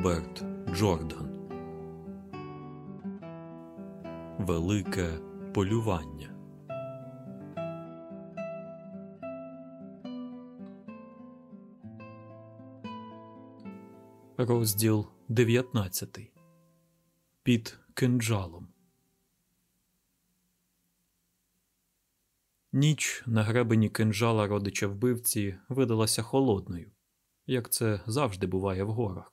Роберт Джордан Велике полювання. Розділ 19 Під кинджалом. Ніч на гребені кинджала родича вбивці видалася холодною, як це завжди буває в горах.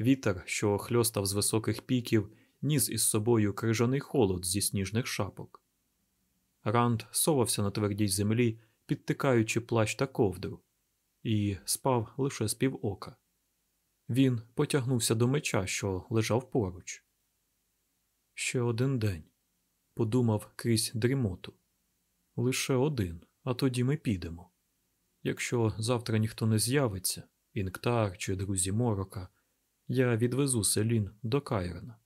Вітер, що хльостав з високих піків, ніс із собою крижаний холод зі сніжних шапок. Ранд совався на твердій землі, підтикаючи плащ та ковдру, і спав лише з півока. Він потягнувся до меча, що лежав поруч. Ще один день, подумав крізь дрімоту. Лише один, а тоді ми підемо. Якщо завтра ніхто не з'явиться, інктар чи друзі морока, я відвезу селін до Кайрена.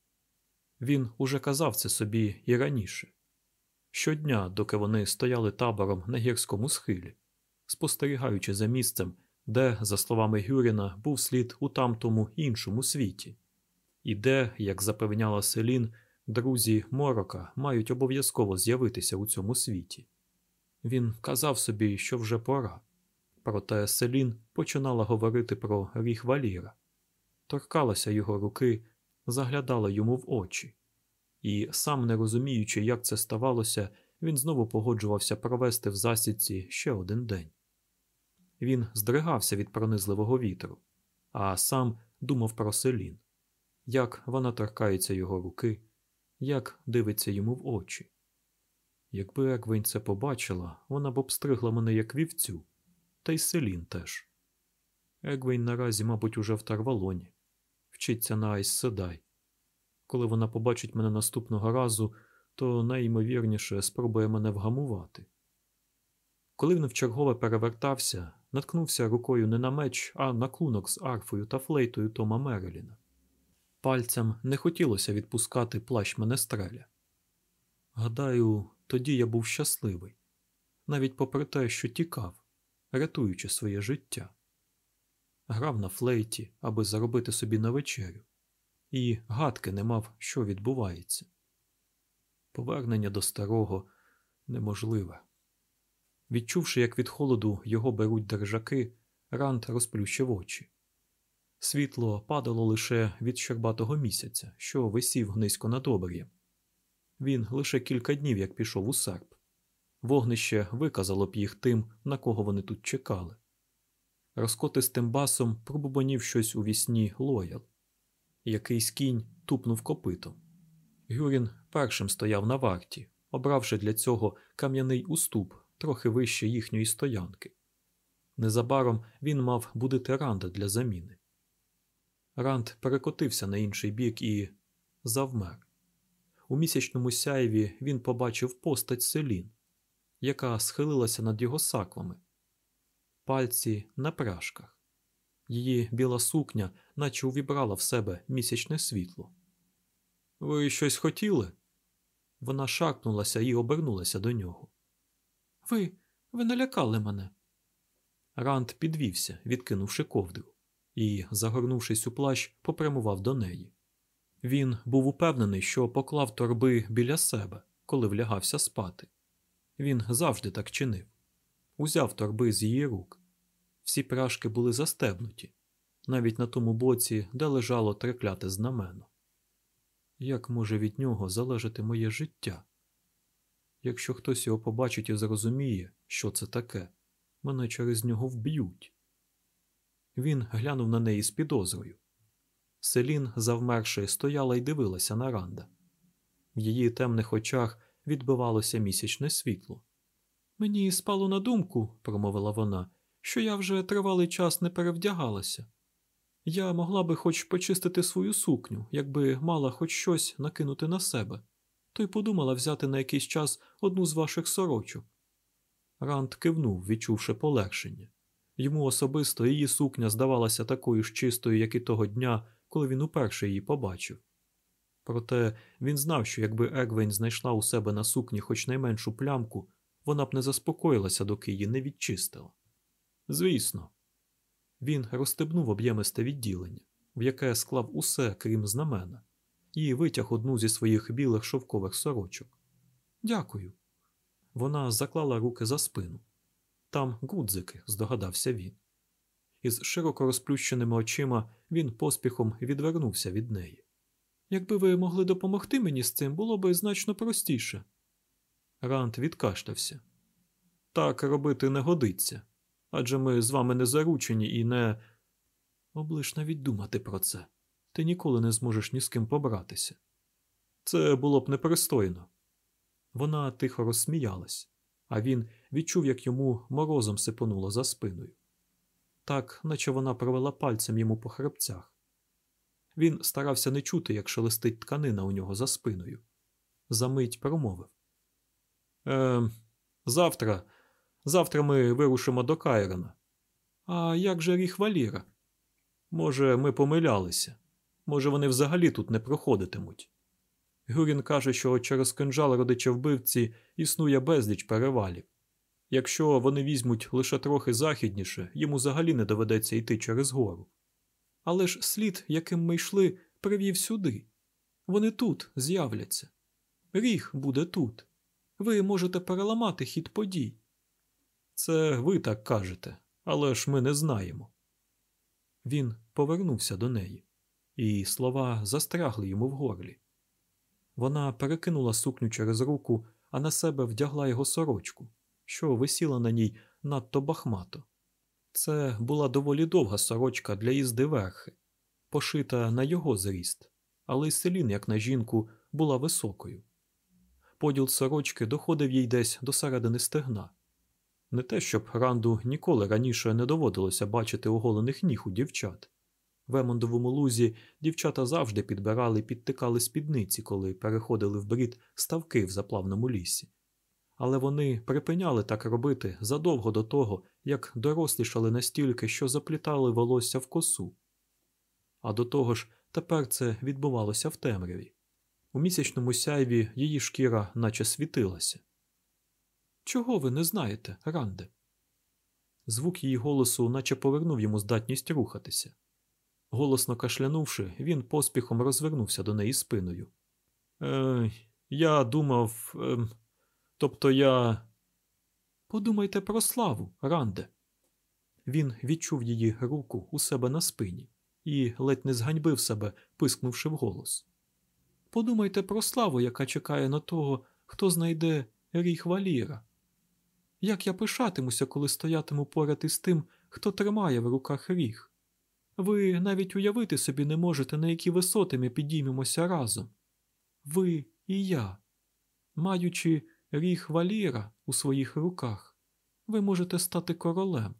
Він уже казав це собі і раніше. Щодня, доки вони стояли табором на гірському схилі, спостерігаючи за місцем, де, за словами Гюріна, був слід у тамтому іншому світі, і де, як запевняла Селін, друзі Морока мають обов'язково з'явитися у цьому світі. Він казав собі, що вже пора, проте Селін починала говорити про ріг Валіра, торкалася його руки, заглядала йому в очі, і, сам не розуміючи, як це ставалося, він знову погоджувався провести в засідці ще один день. Він здригався від пронизливого вітру, а сам думав про селін, як вона торкається його руки, як дивиться йому в очі. Якби Еквень це побачила, вона б обстригла мене як вівцю, та й селін теж. Егвейн наразі, мабуть, уже в Тарвалоні, вчиться на Айс Седай. Коли вона побачить мене наступного разу, то найімовірніше спробує мене вгамувати. Коли він вчергове перевертався, наткнувся рукою не на меч, а на клунок з арфою та флейтою Тома Мереліна. Пальцям не хотілося відпускати плащ менестреля. Гадаю, тоді я був щасливий, навіть попри те, що тікав, рятуючи своє життя. Грав на флейті, аби заробити собі на вечерю, і гадки не мав, що відбувається. Повернення до старого неможливе. Відчувши, як від холоду його беруть держаки, Ранд розплющив очі. Світло падало лише від щербатого місяця, що висів низько над обрієм. Він лише кілька днів як пішов у серп. Вогнище виказало б їх тим, на кого вони тут чекали. Розкотистим басом пробубонів щось у вісні лоял. Якийсь кінь тупнув копитом. Гюрін першим стояв на варті, обравши для цього кам'яний уступ трохи вище їхньої стоянки. Незабаром він мав будити ранда для заміни. Ранд перекотився на інший бік і завмер. У місячному сяєві він побачив постать селін, яка схилилася над його саквами, пальці на пряжках. Її біла сукня, наче увібрала в себе місячне світло. Ви щось хотіли? Вона шаркнулася і обернулася до нього. Ви, ви налякали мене. Ранд підвівся, відкинувши ковдру, і, загорнувшись у плащ, попрямував до неї. Він був упевнений, що поклав торби біля себе, коли влягався спати. Він завжди так чинив. Узяв торби з її рук. Всі пряжки були застебнуті, навіть на тому боці, де лежало трикляте знамено. Як може від нього залежати моє життя? Якщо хтось його побачить і зрозуміє, що це таке, мене через нього вб'ють. Він глянув на неї з підозрою. Селін, завмерши, стояла і дивилася на Ранда. В її темних очах відбивалося місячне світло. Мені спало на думку, промовила вона, що я вже тривалий час не перевдягалася. Я могла би хоч почистити свою сукню, якби мала хоч щось накинути на себе, то й подумала взяти на якийсь час одну з ваших сорочок. Ранд кивнув, відчувши полегшення. Йому особисто її сукня здавалася такою ж чистою, як і того дня, коли він уперше її побачив. Проте він знав, що якби Егвейн знайшла у себе на сукні хоч найменшу плямку, вона б не заспокоїлася, доки її не відчистила. Звісно, він розстебнув об'ємисте відділення, в яке склав усе, крім знамена, і витяг одну зі своїх білих шовкових сорочок. Дякую. Вона заклала руки за спину. Там гудзики, здогадався він. Із широко розплющеними очима він поспіхом відвернувся від неї. Якби ви могли допомогти мені з цим, було би значно простіше. Рант відкашлявся. Так робити не годиться. Адже ми з вами не заручені і не. Облиш навіть думати про це. Ти ніколи не зможеш ні з ким побратися. Це було б непристойно. Вона тихо розсміялась, а він відчув, як йому морозом сипонуло за спиною. Так, наче вона провела пальцем йому по хребцях. Він старався не чути, як шелестить тканина у нього за спиною. Замить промовив. Е, Завтра. Завтра ми вирушимо до Кайрона. А як же ріх Валіра? Може, ми помилялися. Може, вони взагалі тут не проходитимуть. Гюрін каже, що через кинжал родича вбивці існує безліч перевалів. Якщо вони візьмуть лише трохи західніше, йому взагалі не доведеться йти через гору. Але ж слід, яким ми йшли, привів сюди. Вони тут з'являться. Ріг буде тут. Ви можете переламати хід подій. Це ви так кажете, але ж ми не знаємо. Він повернувся до неї, і слова застрягли йому в горлі. Вона перекинула сукню через руку, а на себе вдягла його сорочку, що висіла на ній надто бахмато. Це була доволі довга сорочка для їзди верхи, пошита на його зріст, але й селін, як на жінку, була високою. Поділ сорочки доходив їй десь до середини стегна. Не те, щоб Ранду ніколи раніше не доводилося бачити оголених ніг у дівчат. В Емондовому лузі дівчата завжди підбирали і підтикали спідниці, коли переходили в брід ставки в заплавному лісі. Але вони припиняли так робити задовго до того, як дорослішали настільки, що заплітали волосся в косу. А до того ж, тепер це відбувалося в темряві. У місячному сяйві її шкіра наче світилася. Чого ви не знаєте, Ранде? Звук її голосу наче повернув йому здатність рухатися. Голосно кашлянувши, він поспіхом розвернувся до неї спиною. Е, Я думав. Е, тобто я. Подумайте про славу, Ранде. Він відчув її руку у себе на спині і ледь не зганьбив себе, пискнувши вголос. Подумайте про славу, яка чекає на того, хто знайде ріх валіра. Як я пишатимуся, коли стоятиму поряд із тим, хто тримає в руках ріг. Ви навіть уявити собі не можете, на які висоти ми підіймемося разом. Ви і я, маючи ріг валіра у своїх руках, ви можете стати королем.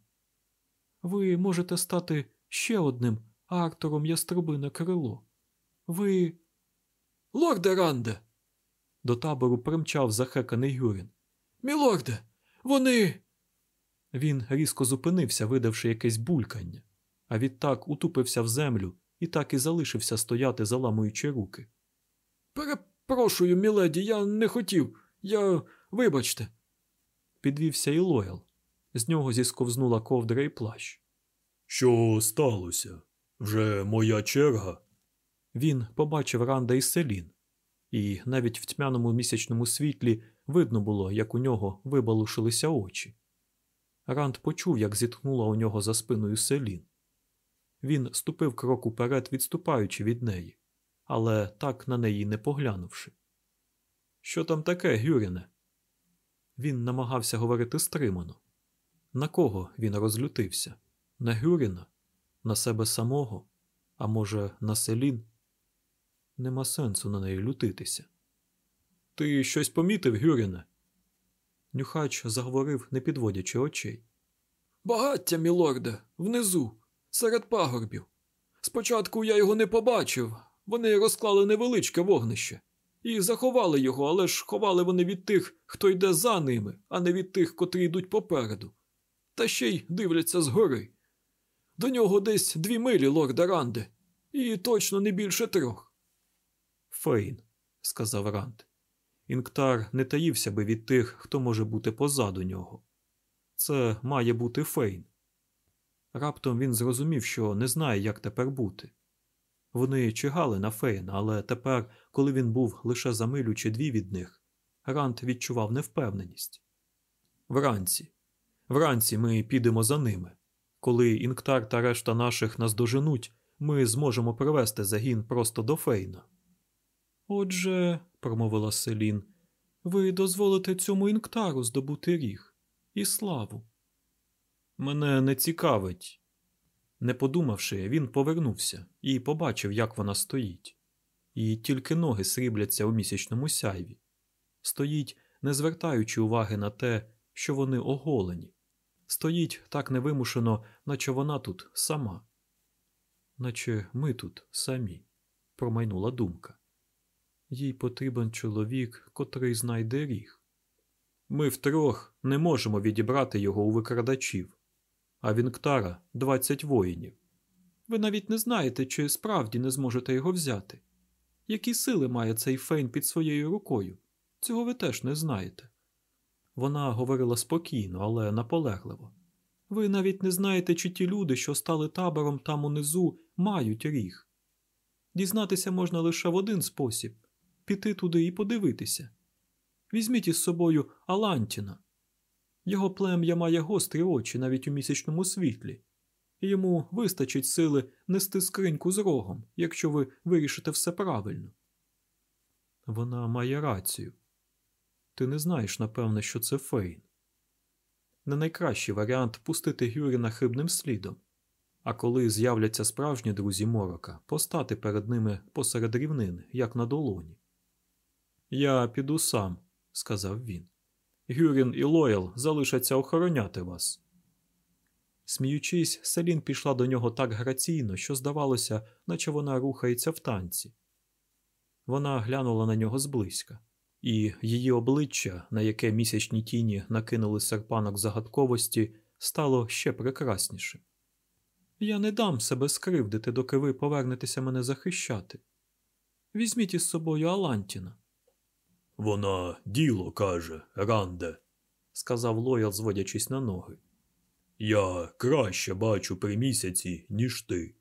Ви можете стати ще одним Артором Яструбине крило. Ви. Лорде Ранде. До табору примчав захеканий Гюрін. Мілорде, вони. Він різко зупинився, видавши якесь булькання, а відтак утупився в землю і так і залишився стояти, заламуючи руки. Перепрошую, міледі, я не хотів. Я. Вибачте. Підвівся і Лоял. З нього зісковзнула ковдра і плащ. Що сталося? Вже моя черга? Він побачив Ранда і Селін, і навіть в тьмяному місячному світлі видно було, як у нього вибалушилися очі. Ранд почув, як зітхнула у нього за спиною Селін. Він ступив крок уперед, відступаючи від неї, але так на неї не поглянувши. Що там таке, Гюріне? Він намагався говорити стримано. На кого він розлютився? На Гюріна? На себе самого? А може, на селін? Нема сенсу на неї лютитися. Ти щось помітив, Гюріне? Нюхач заговорив, не підводячи очей. Багаття, мілорде, внизу, серед пагорбів. Спочатку я його не побачив. Вони розклали невеличке вогнище і заховали його, але ж ховали вони від тих, хто йде за ними, а не від тих, котрі йдуть попереду. Та ще й дивляться згори. До нього десь дві милі, лорда Ранде, і точно не більше трьох. Фейн, сказав Ранд. Інктар не таївся би від тих, хто може бути позаду нього. Це має бути Фейн. Раптом він зрозумів, що не знає, як тепер бути. Вони чигали на Фейна, але тепер, коли він був лише за милю чи дві від них, Рант відчував невпевненість. Вранці. Вранці ми підемо за ними. Коли Інктар та решта наших нас доженуть, ми зможемо привести загін просто до Фейна. Отже, промовила Селін, ви дозволите цьому інктару здобути ріг і славу. Мене не цікавить. Не подумавши, він повернувся і побачив, як вона стоїть. І тільки ноги срібляться у місячному сяйві. Стоїть, не звертаючи уваги на те, що вони оголені. Стоїть так невимушено, наче вона тут сама. Наче ми тут самі, промайнула думка. Їй потрібен чоловік, котрий знайде ріг. Ми втрьох не можемо відібрати його у викрадачів, а Вінктара – двадцять воїнів. Ви навіть не знаєте, чи справді не зможете його взяти. Які сили має цей фейн під своєю рукою? Цього ви теж не знаєте. Вона говорила спокійно, але наполегливо. Ви навіть не знаєте, чи ті люди, що стали табором там унизу, мають ріг. Дізнатися можна лише в один спосіб піти туди і подивитися. Візьміть із собою Алантіна. Його плем'я має гострі очі навіть у місячному світлі, йому вистачить сили нести скриньку з рогом, якщо ви вирішите все правильно. Вона має рацію. Ти не знаєш, напевне, що це Фейн. Не найкращий варіант пустити Гюріна хибним слідом, а коли з'являться справжні друзі морока, постати перед ними посеред рівнини, як на долоні. Я піду сам, сказав він. Гюрін і Лоял залишаться охороняти вас. Сміючись, Селін пішла до нього так граційно, що здавалося, наче вона рухається в танці. Вона глянула на нього зблизька, і її обличчя, на яке місячні тіні накинули серпанок загадковості, стало ще прекраснішим. Я не дам себе скривдити, доки ви повернетеся мене захищати. Візьміть із собою Алантіна. Вона діло каже, Ранде, сказав Лоял, зводячись на ноги. Я краще бачу при місяці, ніж ти.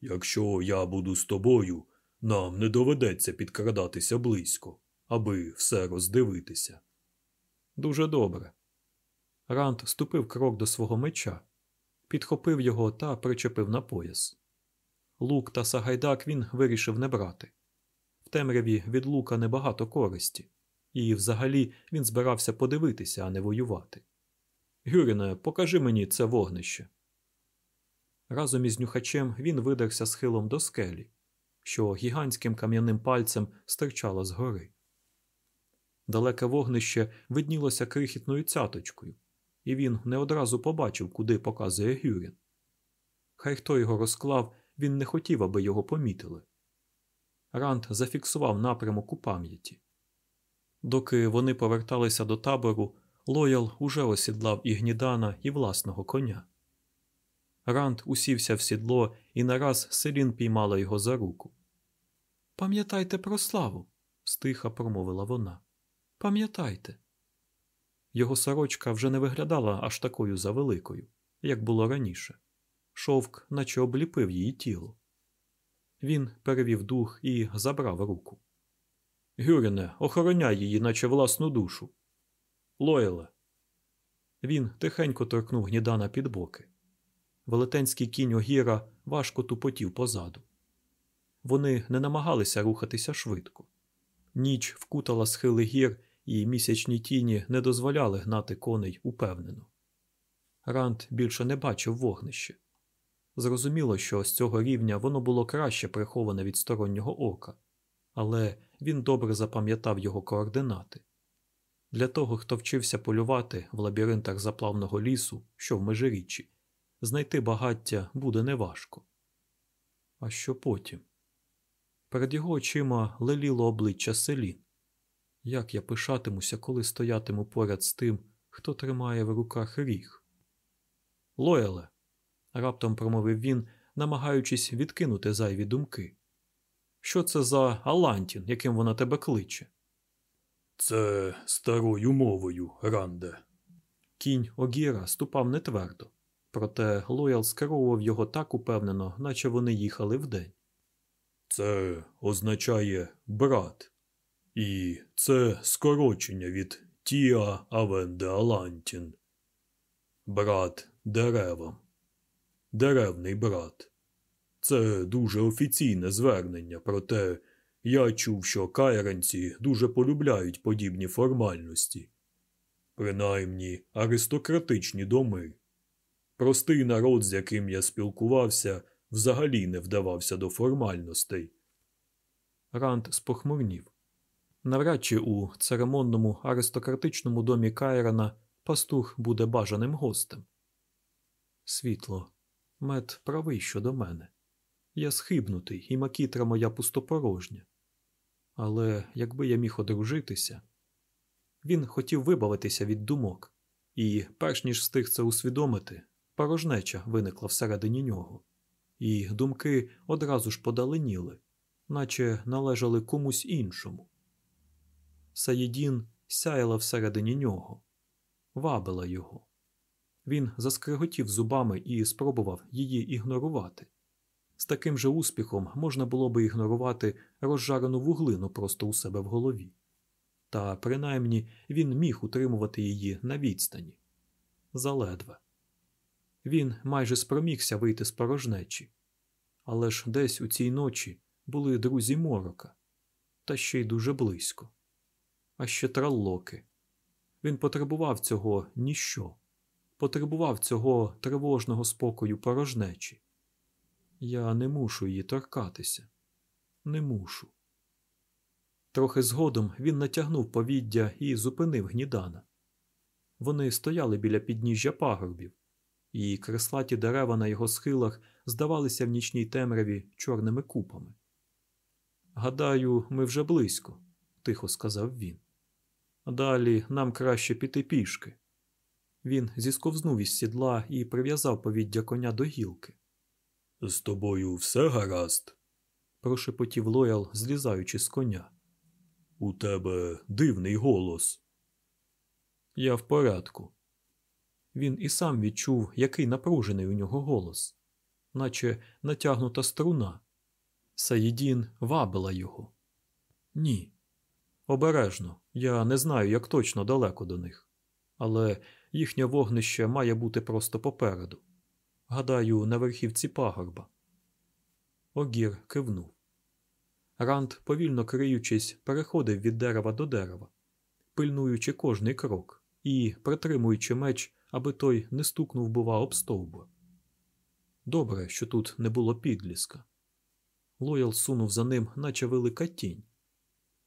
Якщо я буду з тобою, нам не доведеться підкрадатися близько, аби все роздивитися. Дуже добре. Ранд ступив крок до свого меча, підхопив його та причепив на пояс. Лук та сагайдак він вирішив не брати. Темряві від лука небагато користі, і взагалі він збирався подивитися, а не воювати. Гюріне, покажи мені це вогнище. Разом із нюхачем він видерся схилом до скелі, що гігантським кам'яним пальцем стирчало згори. Далеке вогнище виднілося крихітною цяточкою, і він не одразу побачив, куди показує Гюрін. Хай хто його розклав, він не хотів, аби його помітили. Ранд зафіксував напрямок у пам'яті. Доки вони поверталися до табору, Лоял уже осідлав і гнідана, і власного коня. Ранд усівся в сідло, і нараз Селін піймала його за руку. Пам'ятайте про славу, стиха промовила вона. Пам'ятайте. Його сорочка вже не виглядала аж такою завеликою, як було раніше. Шовк, наче обліпив її тіло. Він перевів дух і забрав руку. Гюріне, охороняй її, наче власну душу. Лойле. Він тихенько торкнув гнідана під боки. Велетенський кінь огіра важко тупотів позаду. Вони не намагалися рухатися швидко. Ніч вкутала схили гір, і місячні тіні не дозволяли гнати коней упевнено. Ранд більше не бачив вогнище. Зрозуміло, що з цього рівня воно було краще приховане від стороннього ока, але він добре запам'ятав його координати. Для того, хто вчився полювати в лабіринтах заплавного лісу, що в межиріччі, знайти багаття буде неважко. А що потім? Перед його очима леліло обличчя селін. Як я пишатимуся, коли стоятиму поряд з тим, хто тримає в руках ріг? Лояле, раптом промовив він, намагаючись відкинути зайві думки. Що це за Алантін, яким вона тебе кличе? Це старою мовою, Ранде. Кінь Огіра ступав нетвердо, проте Лоял скеровував його так упевнено, наче вони їхали вдень. Це означає брат. І це скорочення від Тіа Авенде Алантін. Брат деревам. Деревний брат. Це дуже офіційне звернення, проте я чув, що кайранці дуже полюбляють подібні формальності. Принаймні аристократичні доми. Простий народ, з яким я спілкувався, взагалі не вдавався до формальностей. Ранд спохмурнів. Навряд чи у церемонному аристократичному домі Кайрана пастух буде бажаним гостем. Світло, мед правий щодо мене. Я схибнутий, і макітра моя пустопорожня. Але якби я міг одружитися, він хотів вибавитися від думок, і, перш ніж встиг це усвідомити, порожнеча виникла всередині нього, і думки одразу ж подаленіли, наче належали комусь іншому. Саїдін сяяла всередині нього, вабила його. Він заскриготів зубами і спробував її ігнорувати. З таким же успіхом можна було би ігнорувати розжарену вуглину просто у себе в голові. Та принаймні він міг утримувати її на відстані. Заледве. Він майже спромігся вийти з порожнечі, але ж десь у цій ночі були друзі морока, та ще й дуже близько. А ще траллоки. Він потребував цього ніщо, потребував цього тривожного спокою порожнечі. Я не мушу її торкатися. Не мушу. Трохи згодом він натягнув повіддя і зупинив гнідана. Вони стояли біля підніжжя пагорбів, і креслаті дерева на його схилах здавалися в нічній темряві чорними купами. Гадаю, ми вже близько, тихо сказав він. Далі нам краще піти пішки. Він зісковзнув із сідла і прив'язав повіддя коня до гілки. З тобою все гаразд? прошепотів Лоял, злізаючи з коня. У тебе дивний голос. Я в порядку. Він і сам відчув, який напружений у нього голос, наче натягнута струна. Саїдін вабила його. Ні. Обережно, я не знаю, як точно далеко до них, але їхнє вогнище має бути просто попереду. Гадаю, на верхівці пагорба. Огір кивнув. Ранд, повільно криючись, переходив від дерева до дерева, пильнуючи кожний крок і притримуючи меч, аби той не стукнув, бува, об стовбур. Добре, що тут не було підліска. Лоял сунув за ним, наче велика тінь.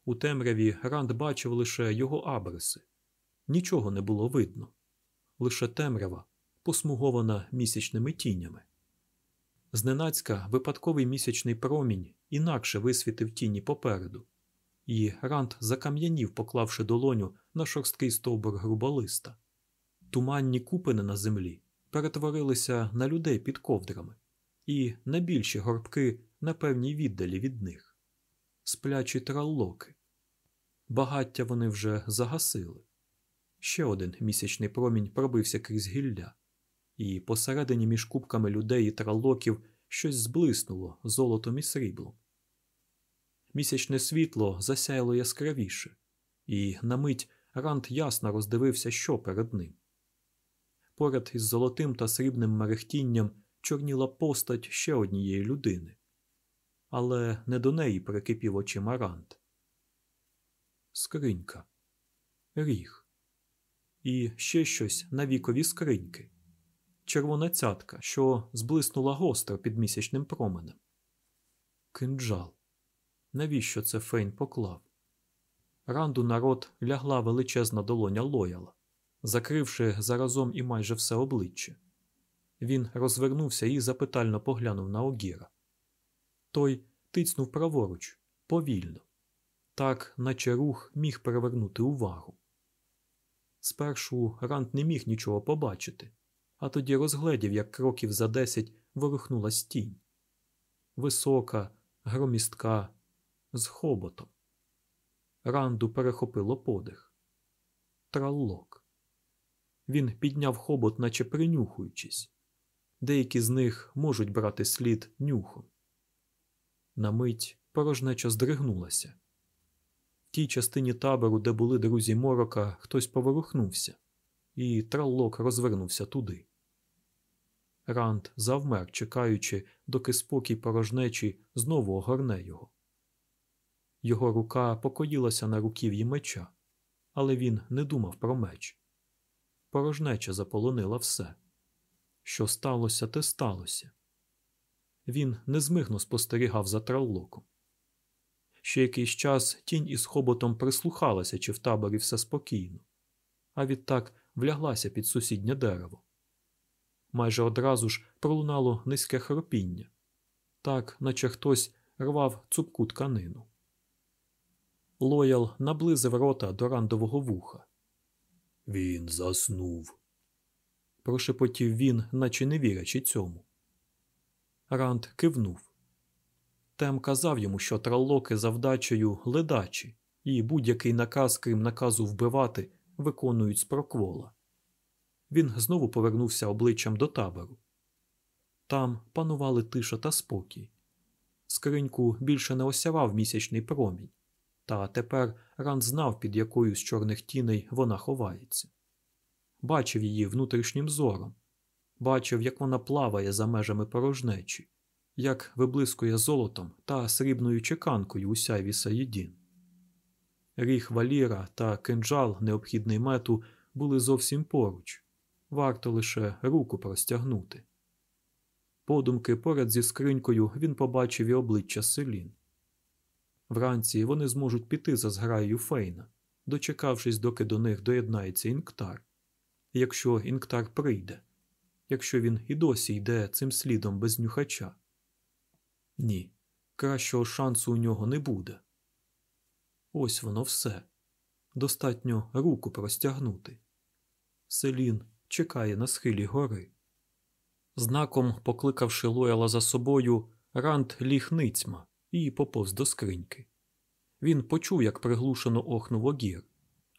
У темряві Ранд бачив лише його абреси. Нічого не було видно, лише темрява, посмугована місячними тінями. Зненацька випадковий місячний промінь інакше висвітив тіні попереду, і Ранд закам'янів, поклавши долоню на шорсткий стовбур груболиста. Туманні купини на землі перетворилися на людей під ковдрами, і на більші горбки на певній віддалі від них. Сплячі траллоки. Багаття вони вже загасили. Ще один місячний промінь пробився крізь гілля, і посередині між кубками людей і траллоків щось зблиснуло золотом і сріблом. Місячне світло засяяло яскравіше, і на мить Рант ясно роздивився, що перед ним. Поряд із золотим та срібним мерехтінням чорніла постать ще однієї людини, але не до неї прикипів очима Рант. Скринька, ріг. І ще щось на вікові скриньки, червона цятка, що зблиснула гостро під місячним променем. Кинджал. Навіщо це Фейн поклав? Ранду на рот лягла величезна долоня лояла, закривши заразом і майже все обличчя. Він розвернувся і запитально поглянув на Огіра. Той тицнув праворуч, повільно, так, наче рух міг перевернути увагу. Спершу Ранд не міг нічого побачити, а тоді розгледів, як кроків за десять ворухнулась тінь. Висока, громістка, з хоботом. Ранду перехопило подих. Траллок. Він підняв хобот, наче принюхуючись. Деякі з них можуть брати слід нюхом. На мить порожнеча здригнулася. Тій частині табору, де були друзі морока, хтось поворухнувся, і траллок розвернувся туди. Ранд завмер, чекаючи, доки спокій порожнечі знову огорне його. Його рука покоїлася на руків'ї меча, але він не думав про меч. Порожнеча заполонила все. Що сталося, те сталося. Він незмигно спостерігав за траллоком. Ще якийсь час тінь із хоботом прислухалася, чи в таборі все спокійно, а відтак вляглася під сусіднє дерево. Майже одразу ж пролунало низьке хропіння, так, наче хтось рвав цупку тканину. Лоял наблизив рота до рандового вуха. Він заснув. Прошепотів він, наче не вірячи цьому. Ранд кивнув. Тем казав йому, що траллоки за вдачею ледачі, і будь-який наказ, крім наказу вбивати, виконують з проквола. Він знову повернувся обличчям до табору. Там панували тиша та спокій. Скриньку більше не осявав місячний промінь, та тепер Ранд знав, під якою з чорних тіней вона ховається. Бачив її внутрішнім зором, бачив, як вона плаває за межами порожнечі, як виблискує золотом та срібною чеканкою у сяйві Саїдін. Ріг валіра та кинджал, необхідний мету, були зовсім поруч, варто лише руку простягнути. Подумки поряд зі скринькою він побачив і обличчя селін. Вранці вони зможуть піти за зграєю Фейна, дочекавшись, доки до них доєднається інктар. Якщо інктар прийде, якщо він і досі йде цим слідом без нюхача. Ні, кращого шансу у нього не буде. Ось воно все. Достатньо руку простягнути. Селін чекає на схилі гори. Знаком, покликавши Лояла за собою, Ранд ліг ницьма і поповз до скриньки. Він почув, як приглушено охнув огір,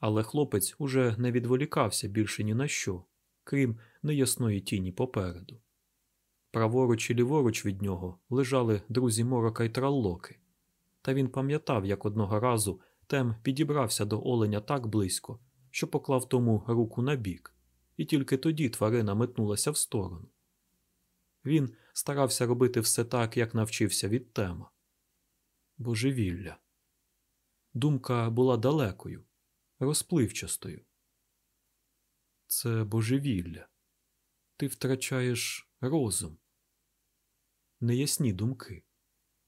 але хлопець уже не відволікався більше ні на що, крім неясної тіні попереду. Праворуч і ліворуч від нього лежали друзі морока й траллоки, та він пам'ятав, як одного разу Тем підібрався до оленя так близько, що поклав тому руку на бік, і тільки тоді тварина метнулася в сторону. Він старався робити все так, як навчився від тема. Божевілля. Думка була далекою, розпливчастою. Це божевілля. Ти втрачаєш розум. Неясні думки,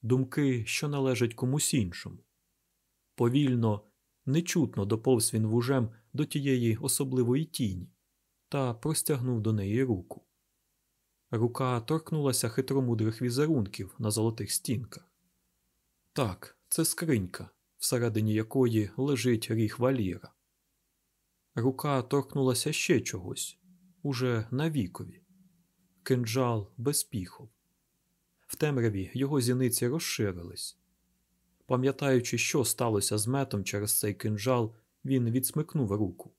думки, що належать комусь іншому. Повільно, нечутно доповз він вужем до тієї особливої тіні та простягнув до неї руку. Рука торкнулася хитромудрих візерунків на золотих стінках. Так, це скринька, всередині якої лежить ріг валіра. Рука торкнулася ще чогось, уже на вікові. Кинджал без піхов. В темряві його зіниці розширились. Пам'ятаючи, що сталося з метом через цей кинджал, він відсмикнув руку,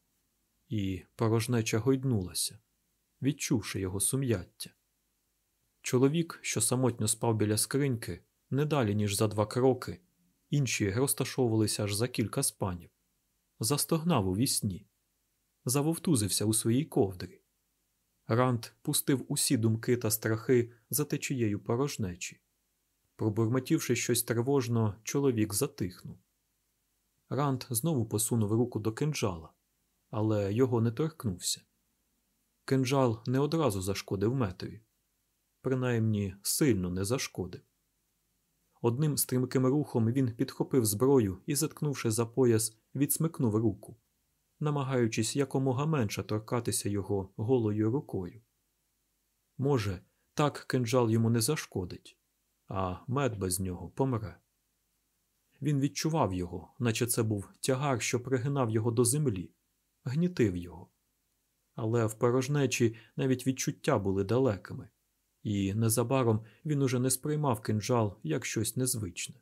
і порожнеча гойднулася, відчувши його сум'яття. Чоловік, що самотньо спав біля скриньки, не далі, ніж за два кроки, інші розташовувалися аж за кілька спанів, застогнав у вісні, завовтузився у своїй ковдрі. Ранд пустив усі думки та страхи за течією порожнечі. Пробурмотівши щось тривожно, чоловік затихнув. Ранд знову посунув руку до кинджала, але його не торкнувся. Кинджал не одразу зашкодив метові, принаймні сильно не зашкодив. Одним стрімким рухом він підхопив зброю і, заткнувши за пояс, відсмикнув руку, намагаючись якомога менше торкатися його голою рукою. Може, так кинджал йому не зашкодить, а мед без нього помре. Він відчував його, наче це був тягар, що пригинав його до землі, гнітив його. Але в порожнечі навіть відчуття були далекими, і незабаром він уже не сприймав кинджал як щось незвичне.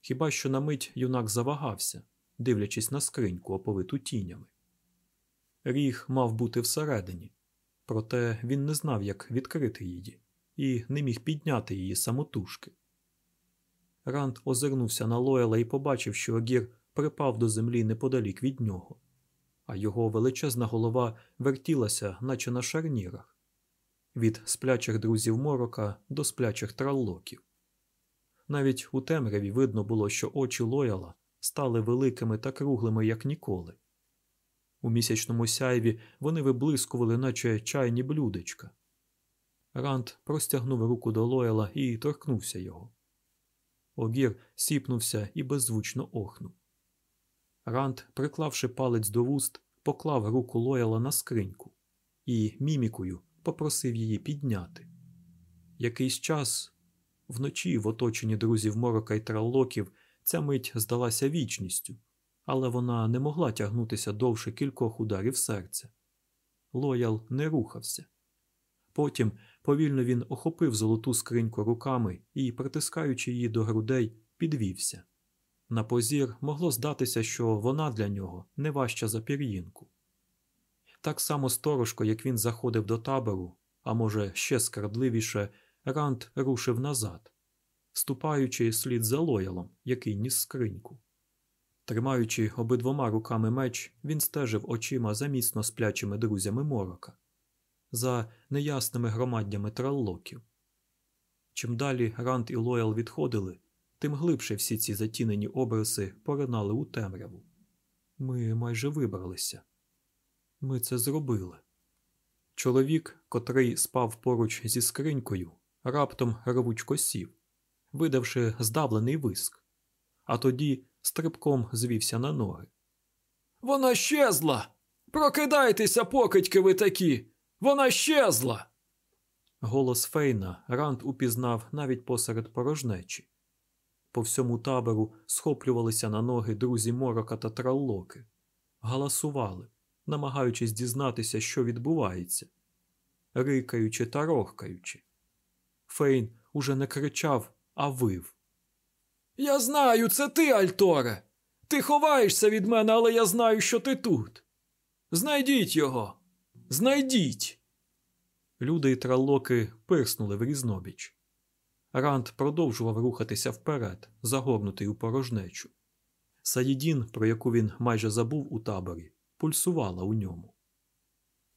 Хіба що на мить юнак завагався, дивлячись на скриньку, оповиту тінями. Ріг мав бути всередині, проте він не знав, як відкрити її, і не міг підняти її самотужки. Ранд озирнувся на Лоела і побачив, що Огір припав до землі неподалік від нього, а його величезна голова вертілася, наче на шарнірах, від сплячих друзів морока до сплячих траллоків. Навіть у темряві видно було, що очі Лояла стали великими та круглими, як ніколи. У місячному сяйві вони виблискували, наче чайні блюдечка. Ранд простягнув руку до Лояла і торкнувся його. Огір сіпнувся і беззвучно охнув. Ранд, приклавши палець до вуст, поклав руку Лояла на скриньку і мімікою попросив її підняти. Якийсь час вночі, в оточенні друзів морока й траллоків, ця мить здалася вічністю, але вона не могла тягнутися довше кількох ударів серця. Лоял не рухався. Потім повільно він охопив золоту скриньку руками і, притискаючи її до грудей, підвівся. На позір могло здатися, що вона для нього не важча за пір'їнку. Так само сторожко, як він заходив до табору, а може, ще скрадливіше, Ранд рушив назад, ступаючи слід за лоялом, який ніс скриньку. Тримаючи обидвома руками меч, він стежив очима за міцно сплячими друзями морока, за неясними громаддями траллоків. Чим далі Ранд і Лоял відходили, тим глибше всі ці затінені обриси поринали у темряву. Ми майже вибралися. Ми це зробили. Чоловік, котрий спав поруч зі скринькою, раптом рвучко сів, видавши здавлений виск, а тоді стрибком звівся на ноги. Вона щезла! Прокидайтеся, покидьки ви такі! Вона щезла! Голос Фейна Ранд упізнав навіть посеред порожнечі. По всьому табору схоплювалися на ноги друзі морока та траллоки, галасували, намагаючись дізнатися, що відбувається, рикаючи та рохкаючи. Фейн уже не кричав, а вив. Я знаю, це ти, Альторе. Ти ховаєшся від мене, але я знаю, що ти тут. Знайдіть його. Знайдіть. Люди і траллоки пирснули в різнобіч. Ранд продовжував рухатися вперед, загорнутий у порожнечу. Саїдін, про яку він майже забув у таборі, пульсувала у ньому.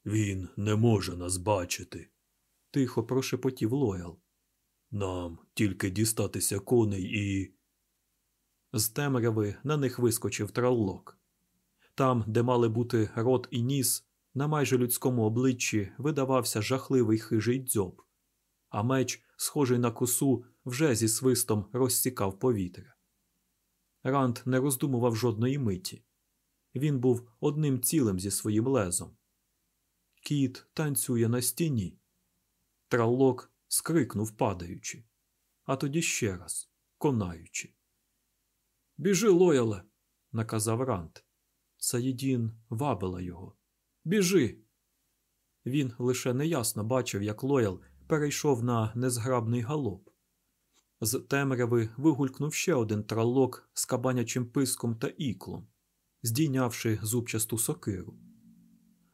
Він не може нас бачити. Тихо прошепотів Лоял. Нам тільки дістатися коней і. З темряви на них вискочив траллок. Там, де мали бути рот і ніс, на майже людському обличчі видавався жахливий хижий дзьоб, а меч, схожий на косу, вже зі свистом розсікав повітря. Ранд не роздумував жодної миті. Він був одним цілим зі своїм лезом. Кіт танцює на стіні. Траллок скрикнув, падаючи, а тоді ще раз, конаючи. Біжи, лояле, наказав Ранд. Саїдін вабила його. Біжи. Він лише неясно бачив, як Лоял перейшов на незграбний галоп. З темряви вигулькнув ще один тралок з кабанячим писком та іклом, здійнявши зубчасту сокиру.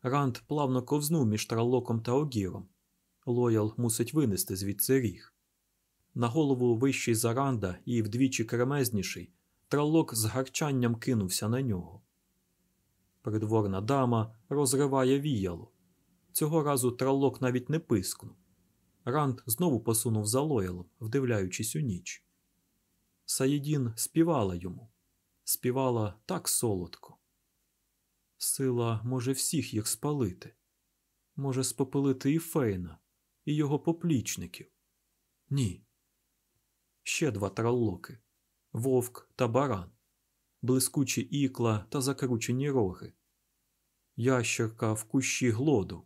Ранд плавно ковзнув між тралоком та огіром. Лоял мусить винести звідси ріг. На голову вищий за Ранда і вдвічі кремезніший, тралок з гарчанням кинувся на нього. Придворна дама розриває віяло. Цього разу тралок навіть не пискнув. Ранд знову посунув за Лоялом, вдивляючись у ніч. Саїдін співала йому, співала так солодко. Сила може всіх їх спалити, може спопилити і Фейна, і його поплічників. Ні. Ще два траллоки вовк та баран, блискучі ікла та закручені роги, ящерка в кущі глоду.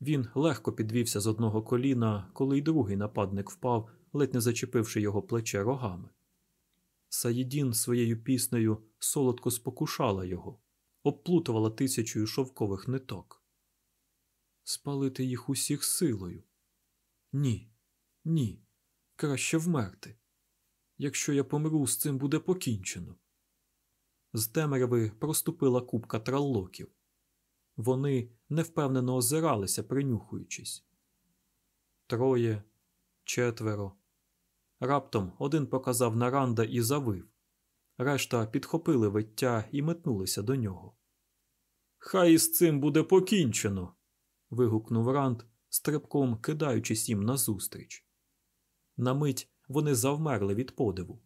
Він легко підвівся з одного коліна, коли й другий нападник впав, ледь не зачепивши його плече рогами. Саїдін своєю піснею солодко спокушала його, обплутувала тисячою шовкових ниток. Спалити їх усіх силою. Ні, ні, краще вмерти. Якщо я помру, з цим буде покінчено. З темряви проступила купка траллоків. Вони невпевнено озиралися, принюхуючись. Троє, четверо. Раптом один показав на Ранда і завив. Решта підхопили виття і метнулися до нього. Хай із цим буде покінчено. Вигукнув Ранд, стрибком кидаючись їм назустріч. На мить вони завмерли від подиву,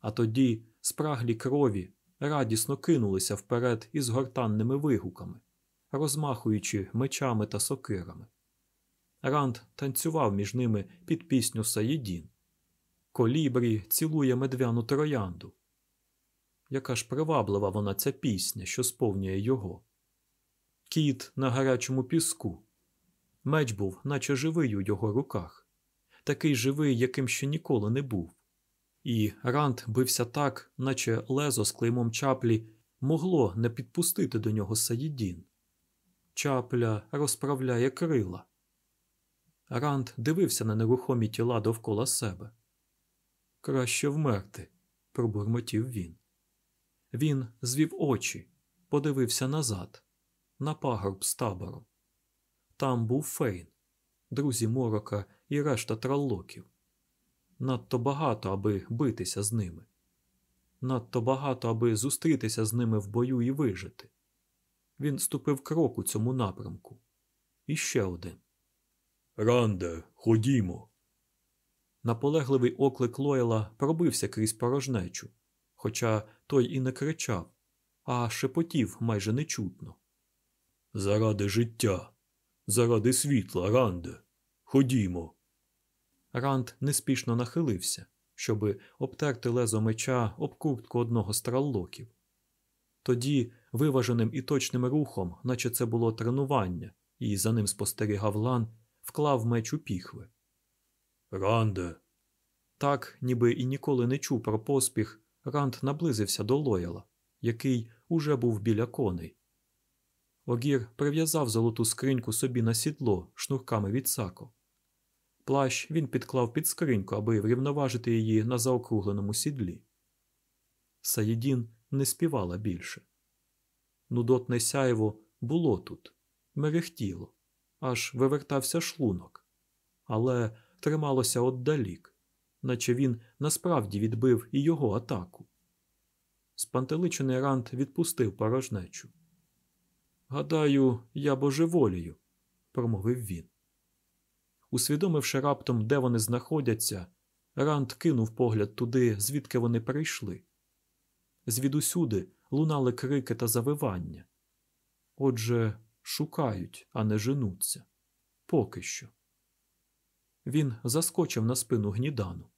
а тоді спраглі крові радісно кинулися вперед із гортанними вигуками, розмахуючи мечами та сокирами. Ранд танцював між ними під пісню Саєдін. Колібрі цілує медвяну троянду. Яка ж приваблива вона ця пісня, що сповнює його. Кіт на гарячому піску. Меч був, наче живий у його руках, такий живий, яким ще ніколи не був. І Ранд бився так, наче лезо з клеймом чаплі могло не підпустити до нього Саїдін. Чапля розправляє крила. Ранд дивився на нерухомі тіла довкола себе. Краще вмерти, пробурмотів він. Він звів очі, подивився назад, на пагорб з табором. Там був Фейн, друзі Морока і решта траллоків. Надто багато, аби битися з ними. Надто багато, аби зустрітися з ними в бою і вижити. Він ступив крок у цьому напрямку. І ще один. Ранде, ходімо. Наполегливий оклик Лойла пробився крізь порожнечу, хоча той і не кричав, а шепотів майже нечутно. Заради життя, заради світла, Ранде. Ходімо. Ранд неспішно нахилився, щоби обтерти лезо меча об куртку одного з траллоків. Тоді, виваженим і точним рухом, наче це було тренування, і за ним спостерігав лан, вклав меч у піхви. Ранде. Так, ніби і ніколи не чув про поспіх, Ранд наблизився до Лояла, який уже був біля коней. Огір прив'язав золоту скриньку собі на сідло шнурками від сако. Плащ він підклав під скриньку, аби врівноважити її на заокругленому сідлі. Саїдін не співала більше. Нудотне сяйво було тут, мерехтіло, аж вивертався шлунок, але трималося отдалік, наче він насправді відбив і його атаку. Спантеличений рант відпустив порожнечу. Гадаю, я божеволію, промовив він. Усвідомивши раптом, де вони знаходяться, Ранд кинув погляд туди, звідки вони прийшли. Звідусюди лунали крики та завивання. Отже, шукають, а не женуться. Поки що. Він заскочив на спину гнідану.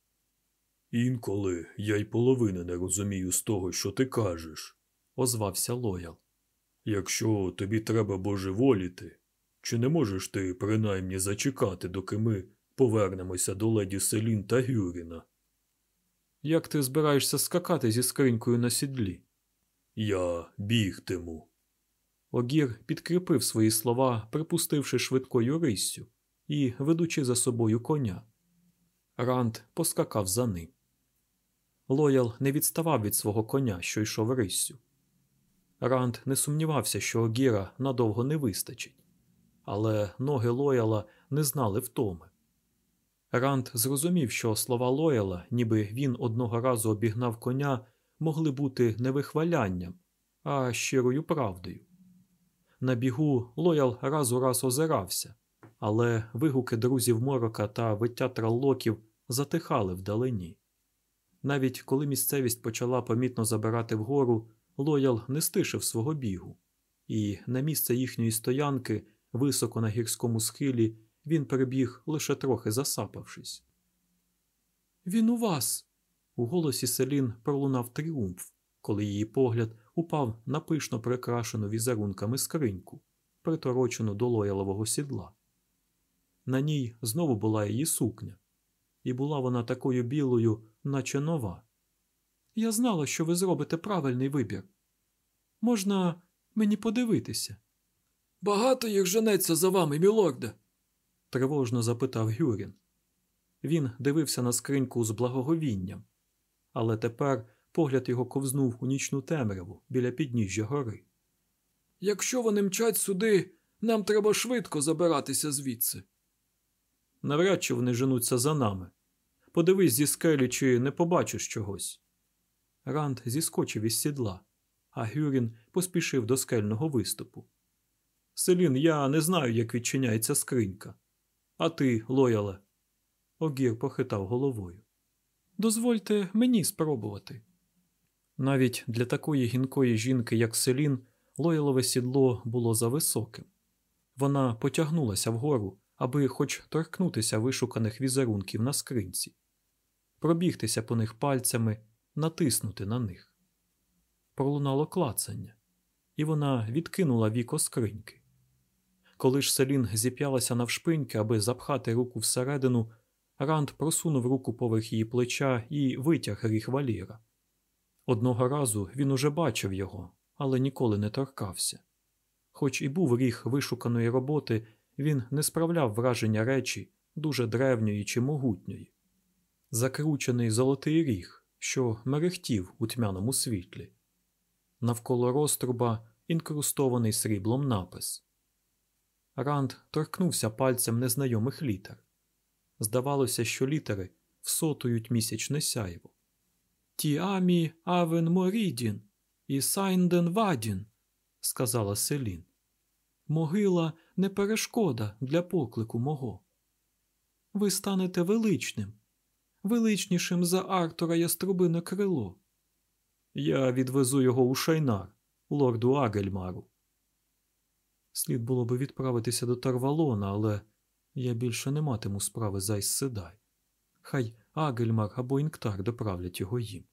Інколи я й половини не розумію з того, що ти кажеш. Озвався Лоял. Якщо тобі треба божеволіти, чи не можеш ти принаймні зачекати, доки ми повернемося до леді Селін та Гюріна? Як ти збираєшся скакати зі скринькою на сідлі? Я бігтиму. Огір підкріпив свої слова, припустивши швидкою риссю і ведучи за собою коня. Ранд поскакав за ним. Лоял не відставав від свого коня, що йшов риссю. Ранд не сумнівався, що Огіра надовго не вистачить, але ноги Лояла не знали втоми. Ранд зрозумів, що слова Лояла, ніби він одного разу обігнав коня, могли бути не вихвалянням, а щирою правдою. На бігу Лоял раз у раз озирався, але вигуки друзів морока та виття траллоків затихали вдалині. Навіть коли місцевість почала помітно забирати вгору, Лоял не стишив свого бігу, і на місце їхньої стоянки, високо на гірському схилі, він прибіг лише трохи засапавшись. Він у вас. У голосі Селін пролунав тріумф, коли її погляд упав на пишно прикрашену візерунками скриньку, приторочену до лоялового сідла. На ній знову була її сукня, і була вона такою білою, наче нова. Я знала, що ви зробите правильний вибір. Можна мені подивитися? Багато їх женеться за вами, мілорде. тривожно запитав Гюрін. Він дивився на скриньку з благоговінням, але тепер погляд його ковзнув у нічну темряву біля підніжжя гори. Якщо вони мчать сюди, нам треба швидко забиратися звідси. Навряд чи вони женуться за нами. подивись зі скелі, чи не побачиш чогось. Ранд зіскочив із сідла, а Гюрін поспішив до скельного виступу. Селін, я не знаю, як відчиняється скринька. А ти, лояле. Огір похитав головою. Дозвольте мені спробувати. Навіть для такої гінкої жінки, як Селін, лоялове сідло було зависоким. Вона потягнулася вгору, аби хоч торкнутися вишуканих візерунків на скринці, пробігтися по них пальцями, натиснути на них. Пролунало клацання, і вона відкинула віко скриньки. Коли ж Селін зіп'ялася навшпиньки, аби запхати руку всередину, Ранд просунув руку поверх її плеча і витяг гріх валіра. Одного разу він уже бачив його, але ніколи не торкався. Хоч і був ріг вишуканої роботи, він не справляв враження речі дуже древньої чи могутньої. Закручений золотий ріг, що мерехтів у тьмяному світлі. Навколо розтруба інкрустований сріблом напис. Ранд торкнувся пальцем незнайомих літер. Здавалося, що літери всотують місячне сяйво. Тіамі Авен Морідін і Сайнден Вадін, сказала Селін. Могила не перешкода для поклику мого. Ви станете величним, величнішим за Артура Яструбине крило. Я відвезу його у шайнар, лорду Агельмару. Слід було би відправитися до Тарвалона, але я більше не матиму справи зайс Седай. Хай Агельмар або Інктар доправлять його їм.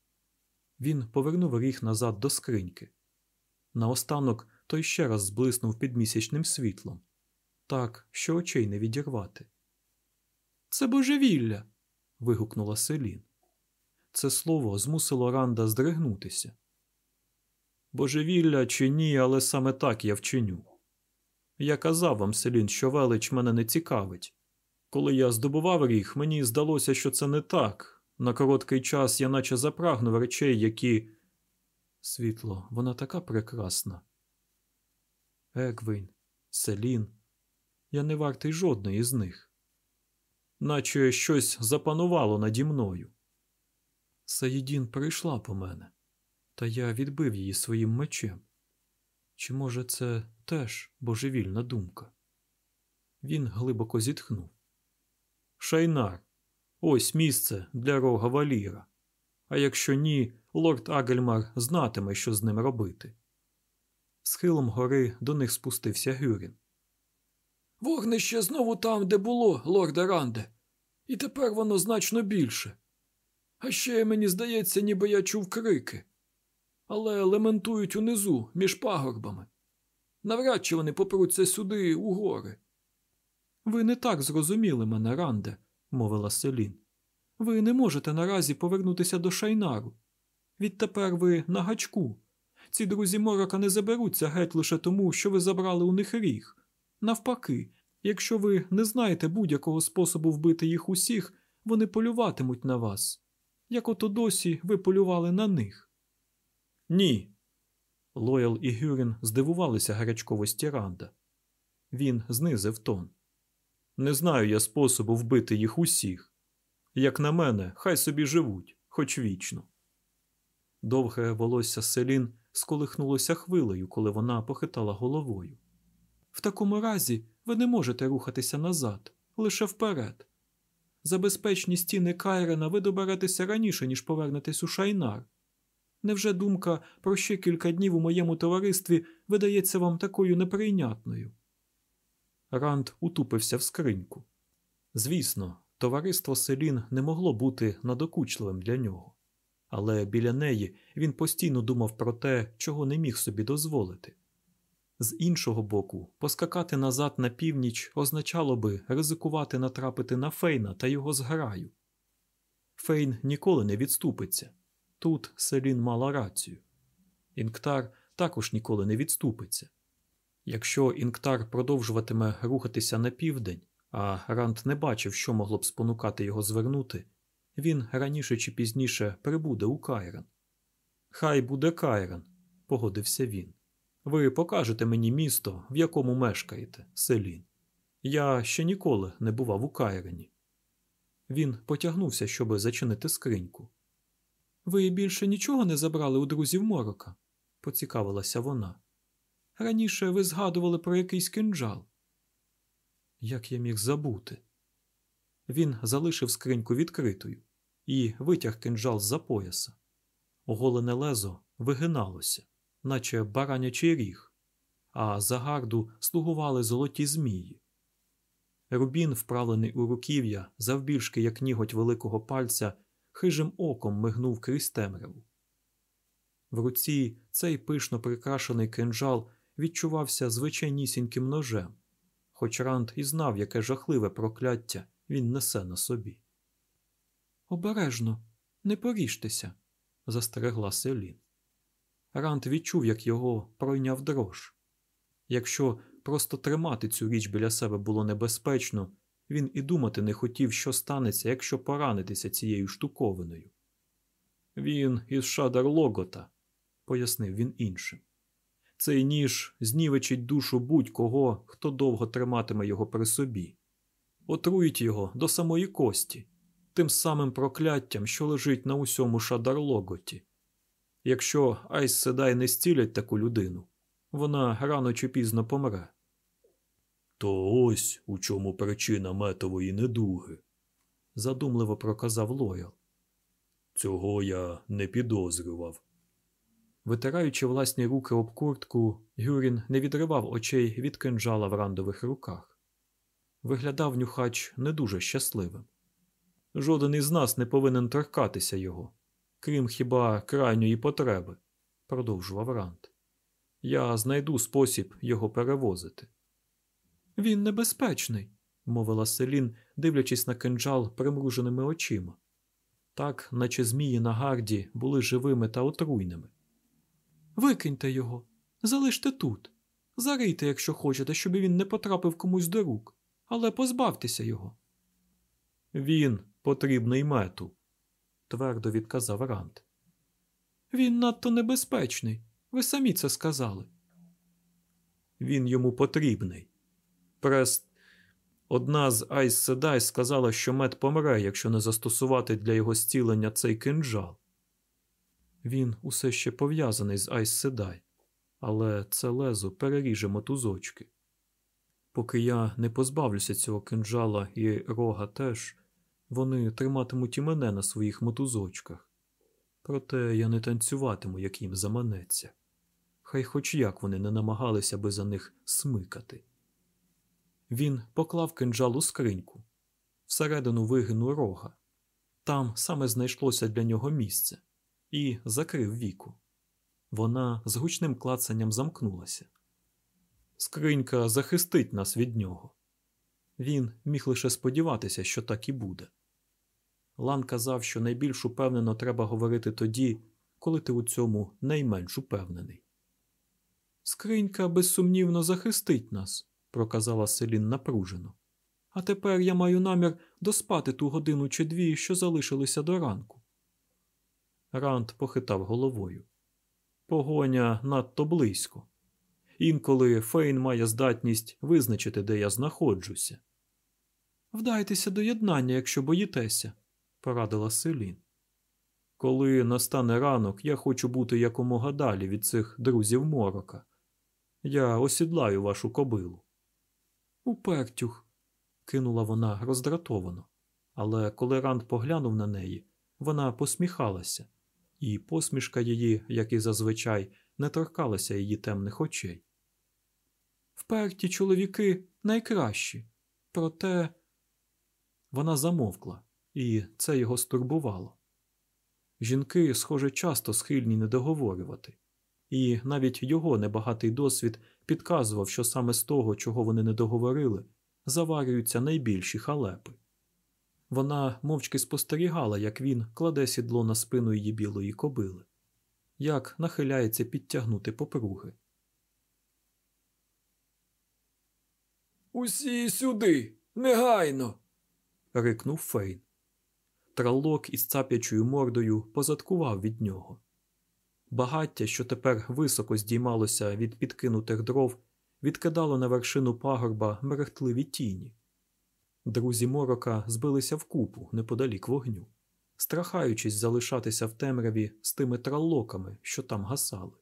Він повернув ріг назад до скриньки. Наостанок той ще раз зблиснув під місячним світлом, так, що очей не відірвати. Це божевілля. Вигукнула Селін. Це слово змусило Ранда здригнутися. Божевілля чи ні, але саме так я вчиню. Я казав вам, Селін, що велич мене не цікавить. Коли я здобував ріг, мені здалося, що це не так. На короткий час я наче запрагнув речей, які. Світло, вона така прекрасна. Егвін, Селін. Я не вартий жодної з них. Наче щось запанувало наді мною. Саїдін прийшла по мене, та я відбив її своїм мечем. Чи, може, це теж божевільна думка? Він глибоко зітхнув. Шайнар, ось місце для рога валіра. А якщо ні, лорд Агельмар знатиме, що з ним робити. Схилом гори до них спустився Гюрін. Вогнище знову там, де було, лорде Ранде, і тепер воно значно більше. А ще мені здається, ніби я чув крики, але лементують унизу між пагорбами. Навряд чи вони попруться сюди у гори. Ви не так зрозуміли мене, Ранде, мовила Селін. Ви не можете наразі повернутися до шайнару. Відтепер ви на гачку. Ці друзі морока не заберуться геть лише тому, що ви забрали у них ріг. Навпаки, якщо ви не знаєте будь-якого способу вбити їх усіх, вони полюватимуть на вас. Як ото досі ви полювали на них. Ні. Лоял і Гюрін здивувалися гарячковості Ранда. Він знизив тон. Не знаю я способу вбити їх усіх. Як на мене, хай собі живуть, хоч вічно. Довге волосся Селін сколихнулося хвилею, коли вона похитала головою. В такому разі ви не можете рухатися назад, лише вперед. За безпечні стіни Кайрена ви доберетеся раніше, ніж повернетесь у шайнар. Невже думка про ще кілька днів у моєму товаристві видається вам такою неприйнятною? Ранд утупився в скриньку. Звісно, товариство Селін не могло бути надокучливим для нього, але біля неї він постійно думав про те, чого не міг собі дозволити. З іншого боку, поскакати назад на північ означало би ризикувати натрапити на Фейна та його зграю. Фейн ніколи не відступиться. Тут Селін мала рацію. Інктар також ніколи не відступиться. Якщо Інктар продовжуватиме рухатися на південь, а Ранд не бачив, що могло б спонукати його звернути, він раніше чи пізніше прибуде у Кайрен. Хай буде Кайрен, погодився він. Ви покажете мені місто, в якому мешкаєте, Селін. Я ще ніколи не бував у Кайрені. Він потягнувся, щоби зачинити скриньку. Ви більше нічого не забрали у друзів морока? поцікавилася вона. Раніше ви згадували про якийсь кинджал. Як я міг забути? Він залишив скриньку відкритою і витяг кинджал з за пояса. Оголене лезо вигиналося, наче баранячий ріг, а за гарду слугували золоті змії. Рубін, вправлений у руків'я, завбільшки, як ніготь великого пальця, хижим оком мигнув крізь темряву. В руці цей пишно прикрашений кинджал відчувався звичайнісіньким ножем, хоч Ранд і знав, яке жахливе прокляття він несе на собі. Обережно, не поріжтеся, застерегла Селін. Ранд відчув, як його пройняв дрож. Якщо просто тримати цю річ біля себе було небезпечно, він і думати не хотів, що станеться, якщо поранитися цією штуковиною. Він із шадар Логота, пояснив він іншим. Цей ніж знівечить душу будь-кого, хто довго триматиме його при собі, отруїть його до самої кості, тим самим прокляттям, що лежить на усьому шадарлоготі. Якщо Айс Седай не стілять таку людину, вона рано чи пізно помре. То ось у чому причина метової недуги, задумливо проказав Лоял. Цього я не підозрював. Витираючи власні руки об куртку, Гюрін не відривав очей від кинджала в рандових руках. Виглядав нюхач не дуже щасливим. Жоден із нас не повинен торкатися його, крім хіба крайньої потреби, продовжував Ранд. Я знайду спосіб його перевозити. Він небезпечний, мовила Селін, дивлячись на кинджал примруженими очима. Так, наче змії на гарді були живими та отруйними. Викиньте його, залиште тут. Зарийте, якщо хочете, щоб він не потрапив комусь до рук, але позбавтеся його. Він потрібний мету, твердо відказав Ранд. Він надто небезпечний. Ви самі це сказали. Він йому потрібний. Прест. Одна з Айс Седай сказала, що мед помре, якщо не застосувати для його зцілення цей кинджал. Він усе ще пов'язаний з Айс Седай, але це лезо переріже мотузочки. Поки я не позбавлюся цього кинджала і рога теж, вони триматимуть і мене на своїх мотузочках. Проте я не танцюватиму, як їм заманеться. Хай хоч як вони не намагалися би за них смикати. Він поклав кинджал у скриньку, всередину вигину рога. Там саме знайшлося для нього місце, і закрив віку. Вона з гучним клацанням замкнулася. Скринька захистить нас від нього. Він міг лише сподіватися, що так і буде. Лан казав, що найбільш упевнено треба говорити тоді, коли ти у цьому найменш упевнений. Скринька безсумнівно захистить нас, проказала Селін напружено. А тепер я маю намір доспати ту годину чи дві, що залишилися до ранку. Ранд похитав головою. Погоня надто близько. Інколи Фейн має здатність визначити, де я знаходжуся. Вдайтеся до єднання, якщо боїтеся, порадила Селін. Коли настане ранок, я хочу бути якомога далі від цих друзів морока. Я осідлаю вашу кобилу. Упертюх, кинула вона роздратовано, але коли Ранд поглянув на неї, вона посміхалася, і посмішка її, як і зазвичай, не торкалася її темних очей. Вперті чоловіки найкращі, проте вона замовкла, і це його стурбувало. Жінки, схоже, часто схильні не договорювати, і навіть його небагатий досвід підказував, що саме з того, чого вони не договорили, заварюються найбільші халепи. Вона мовчки спостерігала, як він кладе сідло на спину її білої кобили, як нахиляється підтягнути попруги. Усі сюди, негайно. рикнув Фейн. Тралок із цап'ячою мордою позадкував від нього. Багаття, що тепер високо здіймалося від підкинутих дров, відкидало на вершину пагорба мерехтливі тіні. Друзі морока збилися вкупу неподалік вогню, страхаючись залишатися в темряві з тими траллоками, що там гасали.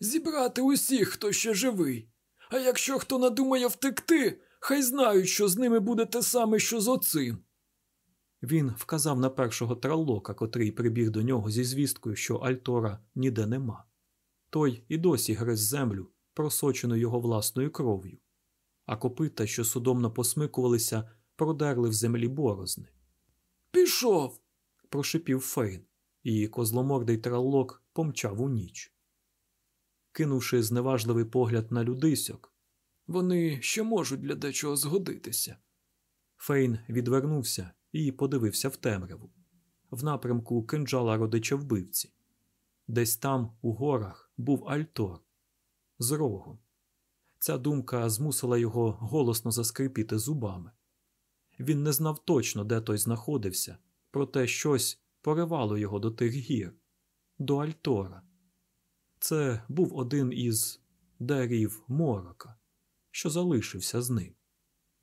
Зібрати усіх, хто ще живий. А якщо хто надумає втекти, хай знають, що з ними буде те саме, що з оцим. Він вказав на першого траллока, котрий прибіг до нього зі звісткою, що Альтора ніде нема. Той і досі гриз землю, просочену його власною кров'ю, а копита, що судомно посмикувалися, продерли в землі борозни. Пішов. Прошипів Фейн, і козломордий траллок помчав у ніч. Кинувши зневажливий погляд на людисьок, Вони ще можуть для дечого згодитися. Фейн відвернувся і подивився в темряву, в напрямку кинджала родича вбивці. Десь там, у горах, був Альтор з рогом. Ця думка змусила його голосно заскрипіти зубами. Він не знав точно, де той знаходився, проте щось поривало його до тих гір, до Альтора. Це був один із дарів морока, що залишився з ним.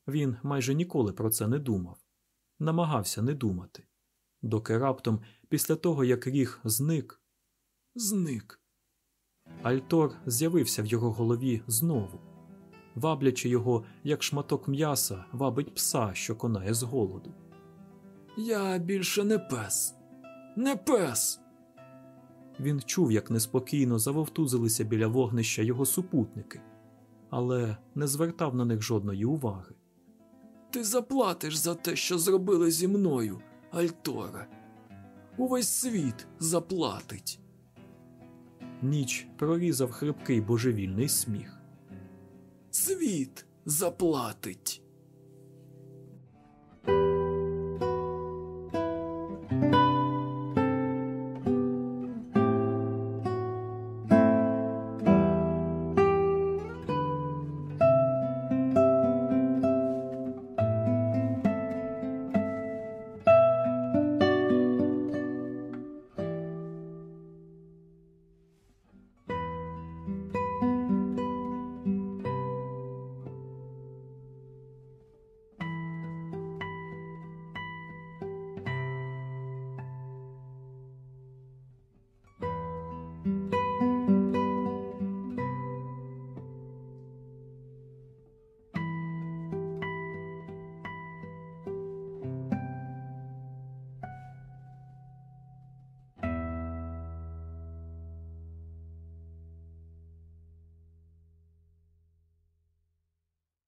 Він майже ніколи про це не думав, намагався не думати, доки раптом, після того, як ріг зник, Зник. Альтор з'явився в його голові знову, ваблячи його, як шматок м'яса вабить пса, що конає з голоду. Я більше не пес. Не пес. Він чув, як неспокійно завовтузилися біля вогнища його супутники, але не звертав на них жодної уваги. Ти заплатиш за те, що зробили зі мною, Альтора. Увесь світ заплатить. Ніч прорізав хрипкий божевільний сміх. Світ заплатить.